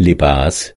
libaas